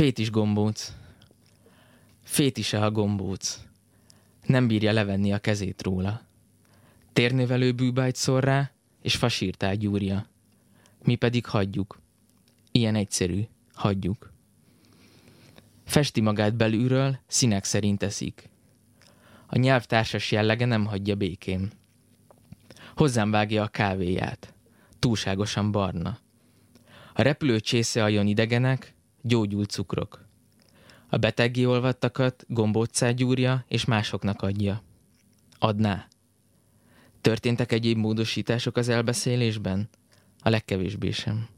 Fétis gombóc. Fétise a gombóc. Nem bírja levenni a kezét róla. Térnövelő bűbájt szor rá, és fasírtál gyúrja. Mi pedig hagyjuk. Ilyen egyszerű, hagyjuk. Festi magát belülről, színek szerint eszik. A nyelv társas jellege nem hagyja békén. Hozzám vágja a kávéját. Túlságosan barna. A repülő csésze ajon idegenek, gyógyult cukrok. A betegi olvattakat gombóccá gyúrja és másoknak adja. Adná. Történtek egyéb módosítások az elbeszélésben? A legkevésbé sem.